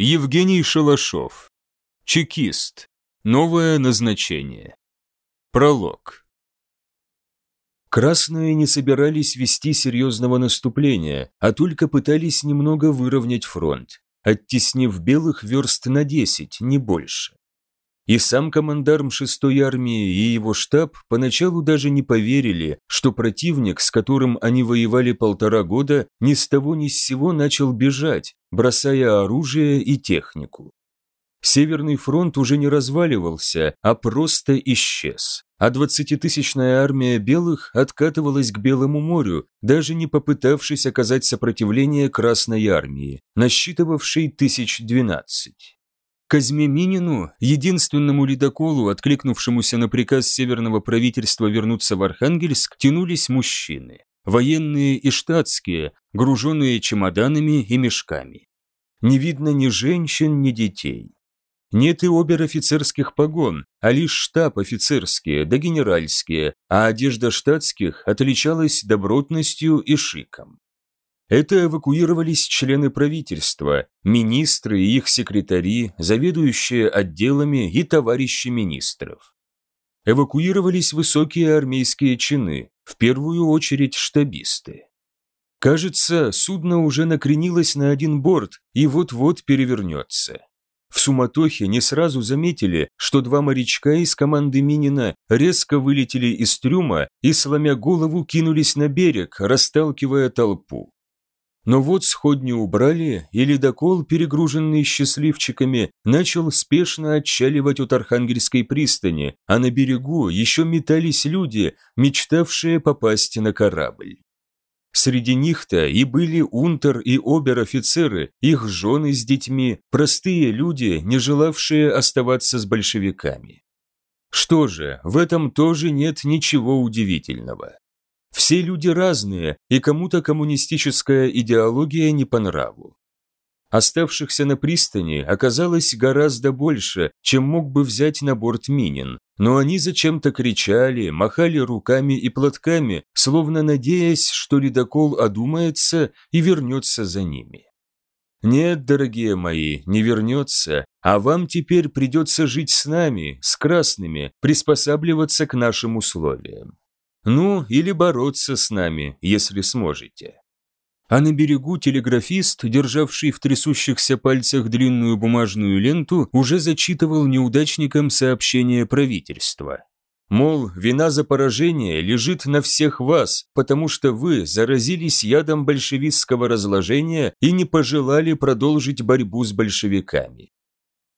Евгений Шалашов. Чекист. Новое назначение. Пролог. Красные не собирались вести серьезного наступления, а только пытались немного выровнять фронт, оттеснив белых верст на 10, не больше. И сам командарм 6-й армии и его штаб поначалу даже не поверили, что противник, с которым они воевали полтора года, ни с того ни с сего начал бежать, бросая оружие и технику. Северный фронт уже не разваливался, а просто исчез. А двадцатитысячная армия белых откатывалась к Белому морю, даже не попытавшись оказать сопротивление Красной армии, насчитывавшей тысяч двенадцать. Казьме Минину, единственному ледоколу, откликнувшемуся на приказ северного правительства вернуться в Архангельск, тянулись мужчины. Военные и штатские, груженные чемоданами и мешками. Не видно ни женщин, ни детей. Нет и обер-офицерских погон, а лишь штаб-офицерские да генеральские, а одежда штатских отличалась добротностью и шиком. Это эвакуировались члены правительства, министры и их секретари, заведующие отделами и товарищи министров. Эвакуировались высокие армейские чины, в первую очередь штабисты. Кажется, судно уже накренилось на один борт и вот-вот перевернется. В суматохе не сразу заметили, что два морячка из команды Минина резко вылетели из трюма и, сломя голову, кинулись на берег, расталкивая толпу. Но вот сходни убрали, и ледокол, перегруженный счастливчиками, начал спешно отчаливать от Архангельской пристани, а на берегу еще метались люди, мечтавшие попасть на корабль. Среди них-то и были унтер и обер-офицеры, их жены с детьми, простые люди, не желавшие оставаться с большевиками. Что же, в этом тоже нет ничего удивительного. Все люди разные, и кому-то коммунистическая идеология не по нраву. Оставшихся на пристани оказалось гораздо больше, чем мог бы взять на борт Минин, но они зачем-то кричали, махали руками и платками, словно надеясь, что ледокол одумается и вернется за ними. Нет, дорогие мои, не вернется, а вам теперь придется жить с нами, с красными, приспосабливаться к нашим условиям. Ну, или бороться с нами, если сможете. А на берегу телеграфист, державший в трясущихся пальцах длинную бумажную ленту, уже зачитывал неудачникам сообщение правительства. Мол, вина за поражение лежит на всех вас, потому что вы заразились ядом большевистского разложения и не пожелали продолжить борьбу с большевиками.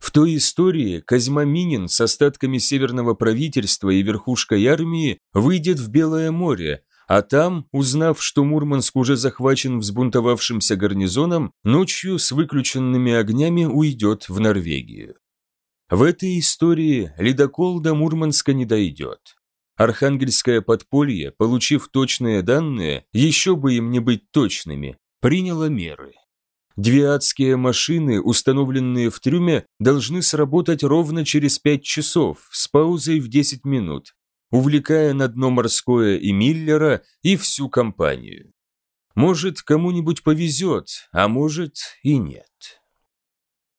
В той истории Козьма Минин с остатками северного правительства и верхушкой армии выйдет в Белое море, а там, узнав, что Мурманск уже захвачен взбунтовавшимся гарнизоном, ночью с выключенными огнями уйдет в Норвегию. В этой истории ледокол до Мурманска не дойдет. Архангельское подполье, получив точные данные, еще бы им не быть точными, приняло меры. Две адские машины, установленные в трюме, должны сработать ровно через 5 часов с паузой в 10 минут, увлекая на дно морское и Миллера, и всю компанию. Может, кому-нибудь повезет, а может и нет.